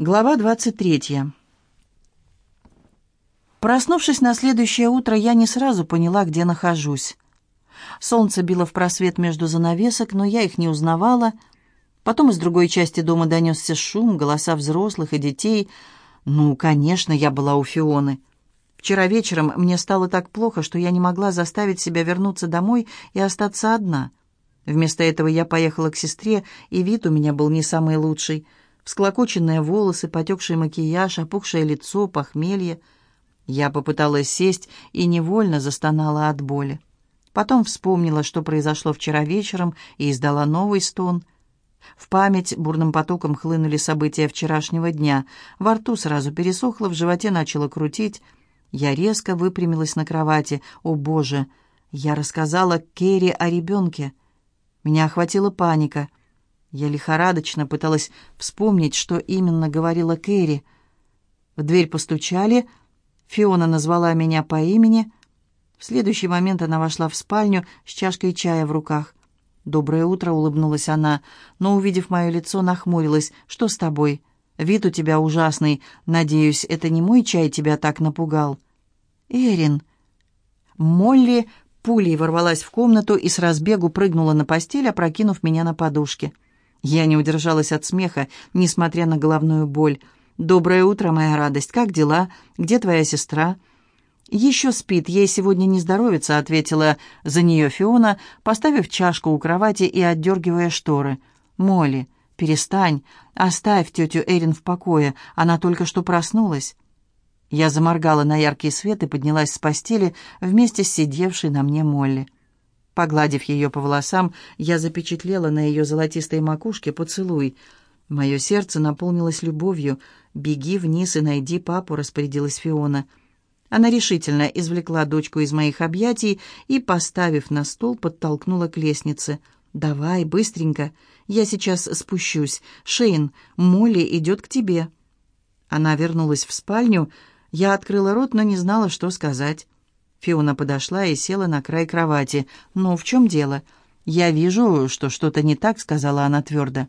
Глава 23. Проснувшись на следующее утро, я не сразу поняла, где нахожусь. Солнце било в просвет между занавесок, но я их не узнавала. Потом из другой части дома донесся шум, голоса взрослых и детей. Ну, конечно, я была у Фионы. Вчера вечером мне стало так плохо, что я не могла заставить себя вернуться домой и остаться одна. Вместо этого я поехала к сестре, и вид у меня был не самый лучший — Всклокоченные волосы, потекший макияж, опухшее лицо, похмелье. Я попыталась сесть и невольно застонала от боли. Потом вспомнила, что произошло вчера вечером, и издала новый стон. В память бурным потоком хлынули события вчерашнего дня. Во рту сразу пересохло, в животе начало крутить. Я резко выпрямилась на кровати. «О, Боже!» Я рассказала Керри о ребенке. Меня охватила паника. Я лихорадочно пыталась вспомнить, что именно говорила Кэрри. В дверь постучали. Фиона назвала меня по имени. В следующий момент она вошла в спальню с чашкой чая в руках. «Доброе утро», — улыбнулась она, но, увидев мое лицо, нахмурилась. «Что с тобой? Вид у тебя ужасный. Надеюсь, это не мой чай тебя так напугал?» «Эрин». Молли пулей ворвалась в комнату и с разбегу прыгнула на постель, опрокинув меня на подушке. Я не удержалась от смеха, несмотря на головную боль. «Доброе утро, моя радость. Как дела? Где твоя сестра?» «Еще спит, ей сегодня не здоровится», — ответила за нее Фиона, поставив чашку у кровати и отдергивая шторы. «Молли, перестань. Оставь тетю Эрин в покое. Она только что проснулась». Я заморгала на яркий свет и поднялась с постели вместе с сидевшей на мне Молли. Погладив ее по волосам, я запечатлела на ее золотистой макушке поцелуй. Мое сердце наполнилось любовью. «Беги вниз и найди папу», — распорядилась Фиона. Она решительно извлекла дочку из моих объятий и, поставив на стол, подтолкнула к лестнице. «Давай, быстренько. Я сейчас спущусь. Шейн, Молли идет к тебе». Она вернулась в спальню. Я открыла рот, но не знала, что сказать. Фиона подошла и села на край кровати. «Ну, в чем дело?» «Я вижу, что что-то не так», — сказала она твердо.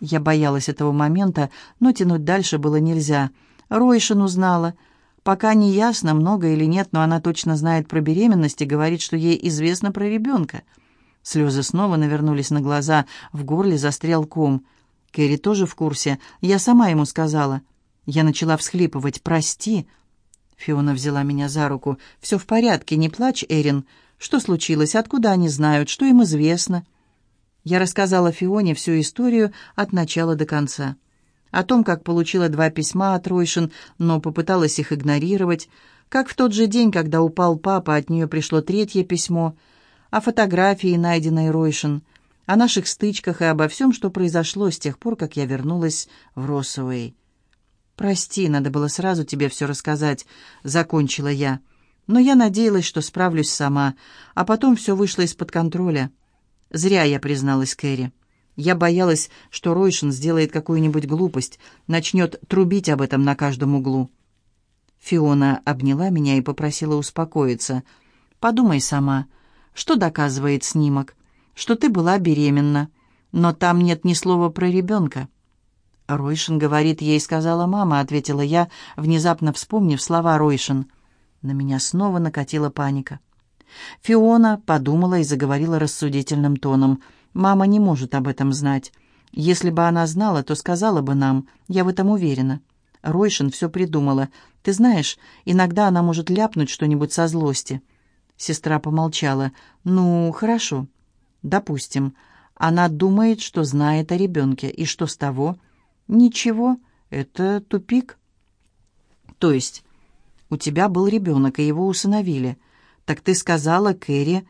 Я боялась этого момента, но тянуть дальше было нельзя. Ройшин узнала. Пока не ясно, много или нет, но она точно знает про беременность и говорит, что ей известно про ребенка. Слезы снова навернулись на глаза, в горле застрял ком. Кэрри тоже в курсе. Я сама ему сказала. Я начала всхлипывать. «Прости», — Фиона взяла меня за руку. «Все в порядке, не плачь, Эрин. Что случилось? Откуда они знают? Что им известно?» Я рассказала Фионе всю историю от начала до конца. О том, как получила два письма от Ройшин, но попыталась их игнорировать. Как в тот же день, когда упал папа, от нее пришло третье письмо. О фотографии, найденной Ройшин. О наших стычках и обо всем, что произошло с тех пор, как я вернулась в Россуэй. «Прости, надо было сразу тебе все рассказать», — закончила я. «Но я надеялась, что справлюсь сама, а потом все вышло из-под контроля». Зря я призналась Кэрри. Я боялась, что Ройшин сделает какую-нибудь глупость, начнет трубить об этом на каждом углу. Фиона обняла меня и попросила успокоиться. «Подумай сама, что доказывает снимок? Что ты была беременна, но там нет ни слова про ребенка». «Ройшин говорит, ей сказала мама», — ответила я, внезапно вспомнив слова Ройшин. На меня снова накатила паника. Фиона подумала и заговорила рассудительным тоном. «Мама не может об этом знать. Если бы она знала, то сказала бы нам. Я в этом уверена. Ройшин все придумала. Ты знаешь, иногда она может ляпнуть что-нибудь со злости». Сестра помолчала. «Ну, хорошо. Допустим. Она думает, что знает о ребенке. И что с того?» «Ничего, это тупик». «То есть у тебя был ребенок, и его усыновили. Так ты сказала Кэрри,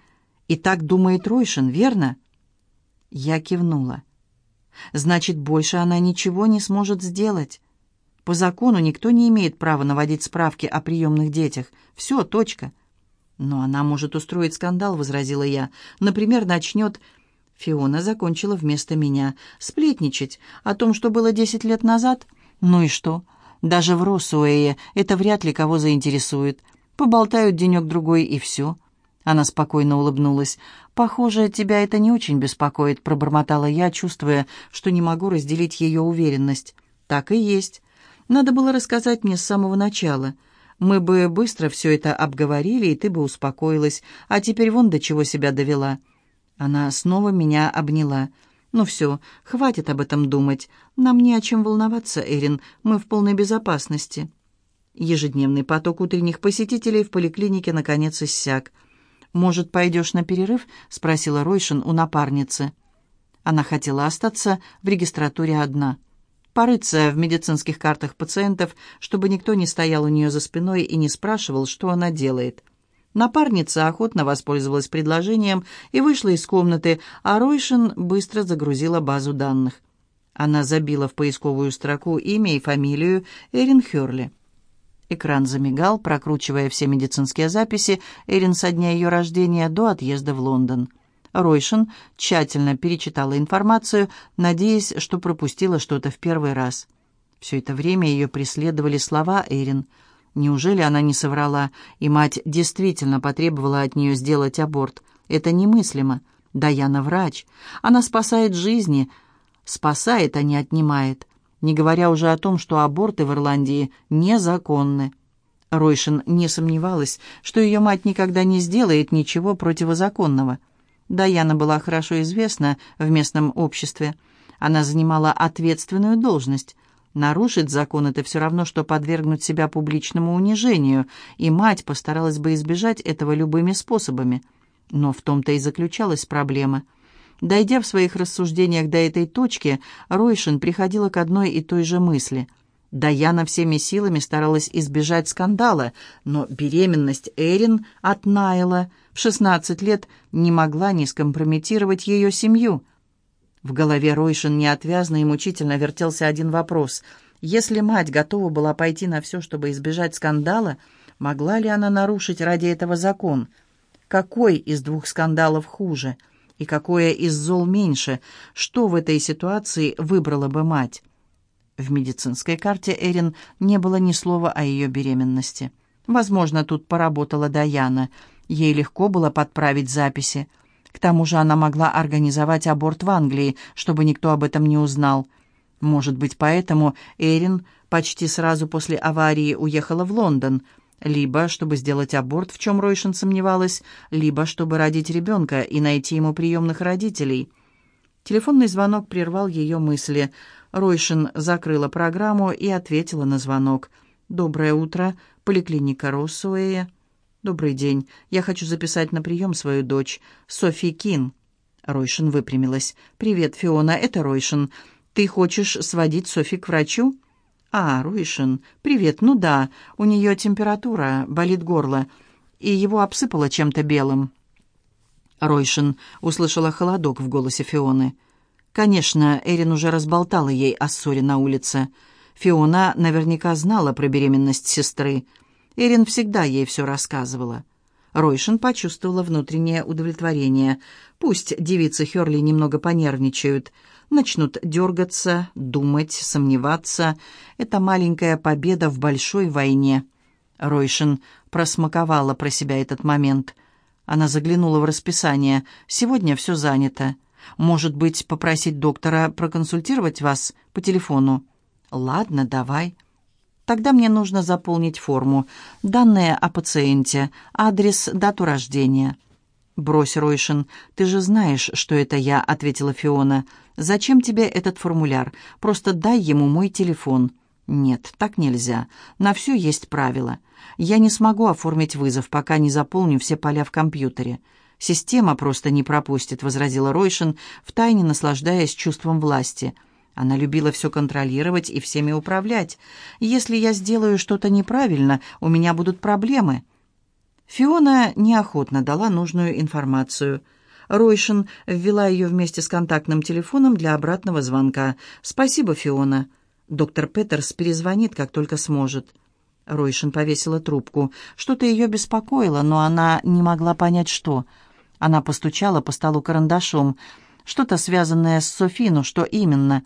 и так думает Ройшин, верно?» Я кивнула. «Значит, больше она ничего не сможет сделать. По закону никто не имеет права наводить справки о приемных детях. Все, точка». «Но она может устроить скандал», — возразила я. «Например, начнет Фиона закончила вместо меня. «Сплетничать о том, что было десять лет назад? Ну и что? Даже в Росуэе это вряд ли кого заинтересует. Поболтают денек-другой и все». Она спокойно улыбнулась. «Похоже, тебя это не очень беспокоит», — пробормотала я, чувствуя, что не могу разделить ее уверенность. «Так и есть. Надо было рассказать мне с самого начала. Мы бы быстро все это обговорили, и ты бы успокоилась. А теперь вон до чего себя довела». Она снова меня обняла. «Ну все, хватит об этом думать. Нам не о чем волноваться, Эрин. Мы в полной безопасности». Ежедневный поток утренних посетителей в поликлинике наконец иссяк. «Может, пойдешь на перерыв?» — спросила Ройшин у напарницы. Она хотела остаться в регистратуре одна. Порыться в медицинских картах пациентов, чтобы никто не стоял у нее за спиной и не спрашивал, что она делает. Напарница охотно воспользовалась предложением и вышла из комнаты, а Ройшин быстро загрузила базу данных. Она забила в поисковую строку имя и фамилию Эрин Хёрли. Экран замигал, прокручивая все медицинские записи Эрин со дня ее рождения до отъезда в Лондон. Ройшин тщательно перечитала информацию, надеясь, что пропустила что-то в первый раз. Все это время ее преследовали слова Эрин. Неужели она не соврала, и мать действительно потребовала от нее сделать аборт? Это немыслимо. Даяна врач. Она спасает жизни. Спасает, а не отнимает не говоря уже о том, что аборты в Ирландии незаконны. Ройшин не сомневалась, что ее мать никогда не сделает ничего противозаконного. Даяна была хорошо известна в местном обществе. Она занимала ответственную должность. Нарушить закон — это все равно, что подвергнуть себя публичному унижению, и мать постаралась бы избежать этого любыми способами. Но в том-то и заключалась проблема — Дойдя в своих рассуждениях до этой точки, Ройшин приходила к одной и той же мысли. Даяна всеми силами старалась избежать скандала, но беременность Эрин от Найла в 16 лет не могла не скомпрометировать ее семью. В голове Ройшин неотвязно и мучительно вертелся один вопрос. Если мать готова была пойти на все, чтобы избежать скандала, могла ли она нарушить ради этого закон? Какой из двух скандалов хуже – и какое из зол меньше? Что в этой ситуации выбрала бы мать? В медицинской карте Эрин не было ни слова о ее беременности. Возможно, тут поработала Даяна. Ей легко было подправить записи. К тому же она могла организовать аборт в Англии, чтобы никто об этом не узнал. Может быть, поэтому Эрин почти сразу после аварии уехала в Лондон – либо чтобы сделать аборт, в чем Ройшин сомневалась, либо чтобы родить ребенка и найти ему приемных родителей. Телефонный звонок прервал ее мысли. Ройшин закрыла программу и ответила на звонок. «Доброе утро. Поликлиника Россуэя». «Добрый день. Я хочу записать на прием свою дочь, Софи Кин». Ройшин выпрямилась. «Привет, Фиона, это Ройшин. Ты хочешь сводить Софи к врачу?» «А, Руишин, привет, ну да, у нее температура, болит горло, и его обсыпало чем-то белым». Ройшин услышала холодок в голосе Фионы. Конечно, Эрин уже разболтала ей о ссоре на улице. Фиона наверняка знала про беременность сестры. Эрин всегда ей все рассказывала. Ройшин почувствовала внутреннее удовлетворение. Пусть девицы Херли немного понервничают — начнут дергаться, думать, сомневаться. Это маленькая победа в большой войне. Ройшин просмаковала про себя этот момент. Она заглянула в расписание. «Сегодня все занято. Может быть, попросить доктора проконсультировать вас по телефону?» «Ладно, давай». «Тогда мне нужно заполнить форму. Данные о пациенте, адрес, дату рождения». «Брось, Ройшин, ты же знаешь, что это я», — ответила Фиона. «Зачем тебе этот формуляр? Просто дай ему мой телефон». «Нет, так нельзя. На все есть правила. Я не смогу оформить вызов, пока не заполню все поля в компьютере. Система просто не пропустит», — возразила Ройшин, втайне наслаждаясь чувством власти. Она любила все контролировать и всеми управлять. «Если я сделаю что-то неправильно, у меня будут проблемы». Фиона неохотно дала нужную информацию. Ройшин ввела ее вместе с контактным телефоном для обратного звонка. «Спасибо, Фиона. Доктор Петерс перезвонит, как только сможет». Ройшин повесила трубку. Что-то ее беспокоило, но она не могла понять, что. Она постучала по столу карандашом. Что-то связанное с Софи, что именно?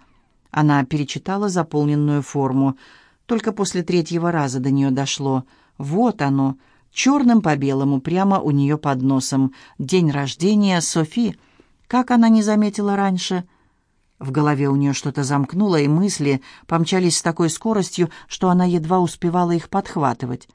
Она перечитала заполненную форму. Только после третьего раза до нее дошло. Вот оно, черным по белому, прямо у нее под носом. День рождения Софи. Как она не заметила раньше? В голове у нее что-то замкнуло, и мысли помчались с такой скоростью, что она едва успевала их подхватывать.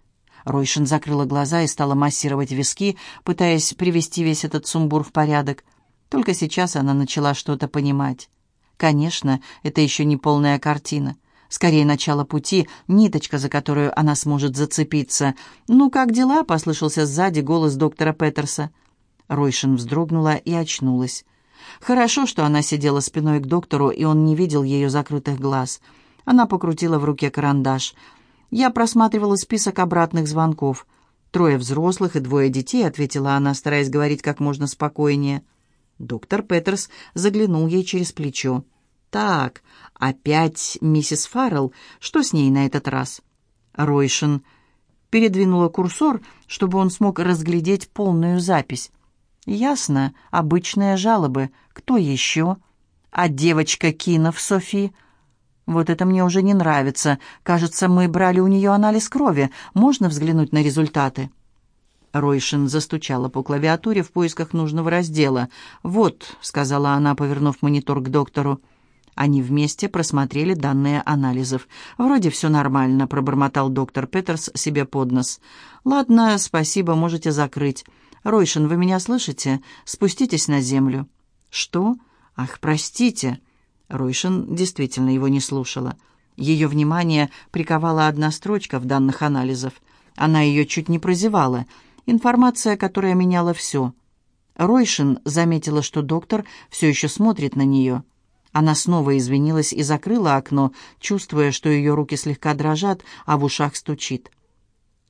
Ройшин закрыла глаза и стала массировать виски, пытаясь привести весь этот сумбур в порядок. Только сейчас она начала что-то понимать. Конечно, это еще не полная картина. Скорее, начало пути, ниточка, за которую она сможет зацепиться. «Ну, как дела?» — послышался сзади голос доктора Петерса. Ройшин вздрогнула и очнулась. Хорошо, что она сидела спиной к доктору, и он не видел ее закрытых глаз. Она покрутила в руке карандаш. «Я просматривала список обратных звонков. Трое взрослых и двое детей», — ответила она, стараясь говорить как можно спокойнее. Доктор Петерс заглянул ей через плечо. «Так, опять миссис Фаррелл. Что с ней на этот раз?» Ройшин передвинула курсор, чтобы он смог разглядеть полную запись. «Ясно. Обычные жалобы. Кто еще?» «А девочка Кинов, Софи?» «Вот это мне уже не нравится. Кажется, мы брали у нее анализ крови. Можно взглянуть на результаты?» Ройшин застучала по клавиатуре в поисках нужного раздела. «Вот», — сказала она, повернув монитор к доктору. Они вместе просмотрели данные анализов. «Вроде все нормально», — пробормотал доктор Петерс себе под нос. «Ладно, спасибо, можете закрыть. Ройшин, вы меня слышите? Спуститесь на землю». «Что? Ах, простите». Ройшин действительно его не слушала. Ее внимание приковала одна строчка в данных анализов. Она ее чуть не прозевала. Информация, которая меняла все. Ройшин заметила, что доктор все еще смотрит на нее. Она снова извинилась и закрыла окно, чувствуя, что ее руки слегка дрожат, а в ушах стучит.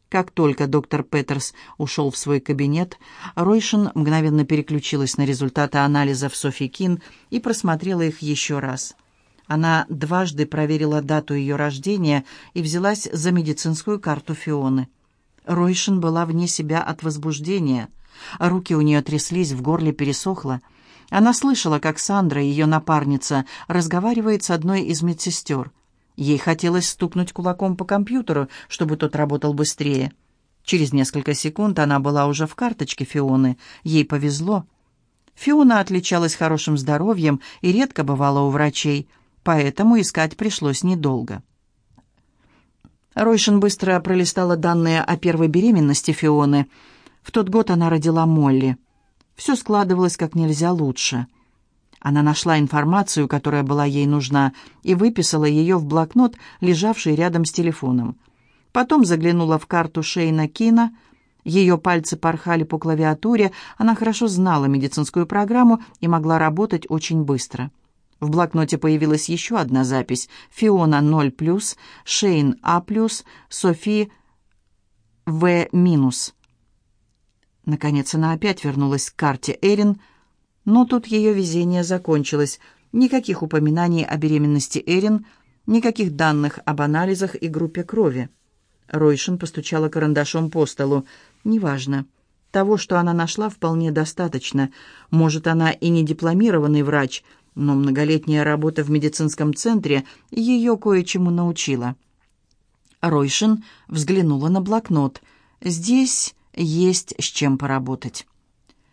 Как только доктор Петерс ушел в свой кабинет, Ройшин мгновенно переключилась на результаты анализов Софи Кин и просмотрела их еще раз. Она дважды проверила дату ее рождения и взялась за медицинскую карту Фионы. Ройшин была вне себя от возбуждения. Руки у нее тряслись, в горле пересохло — она слышала, как Сандра, ее напарница, разговаривает с одной из медсестер. Ей хотелось стукнуть кулаком по компьютеру, чтобы тот работал быстрее. Через несколько секунд она была уже в карточке Фионы. Ей повезло. Фиона отличалась хорошим здоровьем и редко бывала у врачей, поэтому искать пришлось недолго. Ройшин быстро пролистала данные о первой беременности Фионы. В тот год она родила Молли. Все складывалось как нельзя лучше. Она нашла информацию, которая была ей нужна, и выписала ее в блокнот, лежавший рядом с телефоном. Потом заглянула в карту Шейна Кина. Ее пальцы порхали по клавиатуре, она хорошо знала медицинскую программу и могла работать очень быстро. В блокноте появилась еще одна запись. Фиона 0+, Шейн А+, Софи В-. Наконец она опять вернулась к карте Эрин, но тут ее везение закончилось. Никаких упоминаний о беременности Эрин, никаких данных об анализах и группе крови. Ройшин постучала карандашом по столу. «Неважно. Того, что она нашла, вполне достаточно. Может, она и не дипломированный врач, но многолетняя работа в медицинском центре ее кое-чему научила». Ройшин взглянула на блокнот. «Здесь...» есть с чем поработать.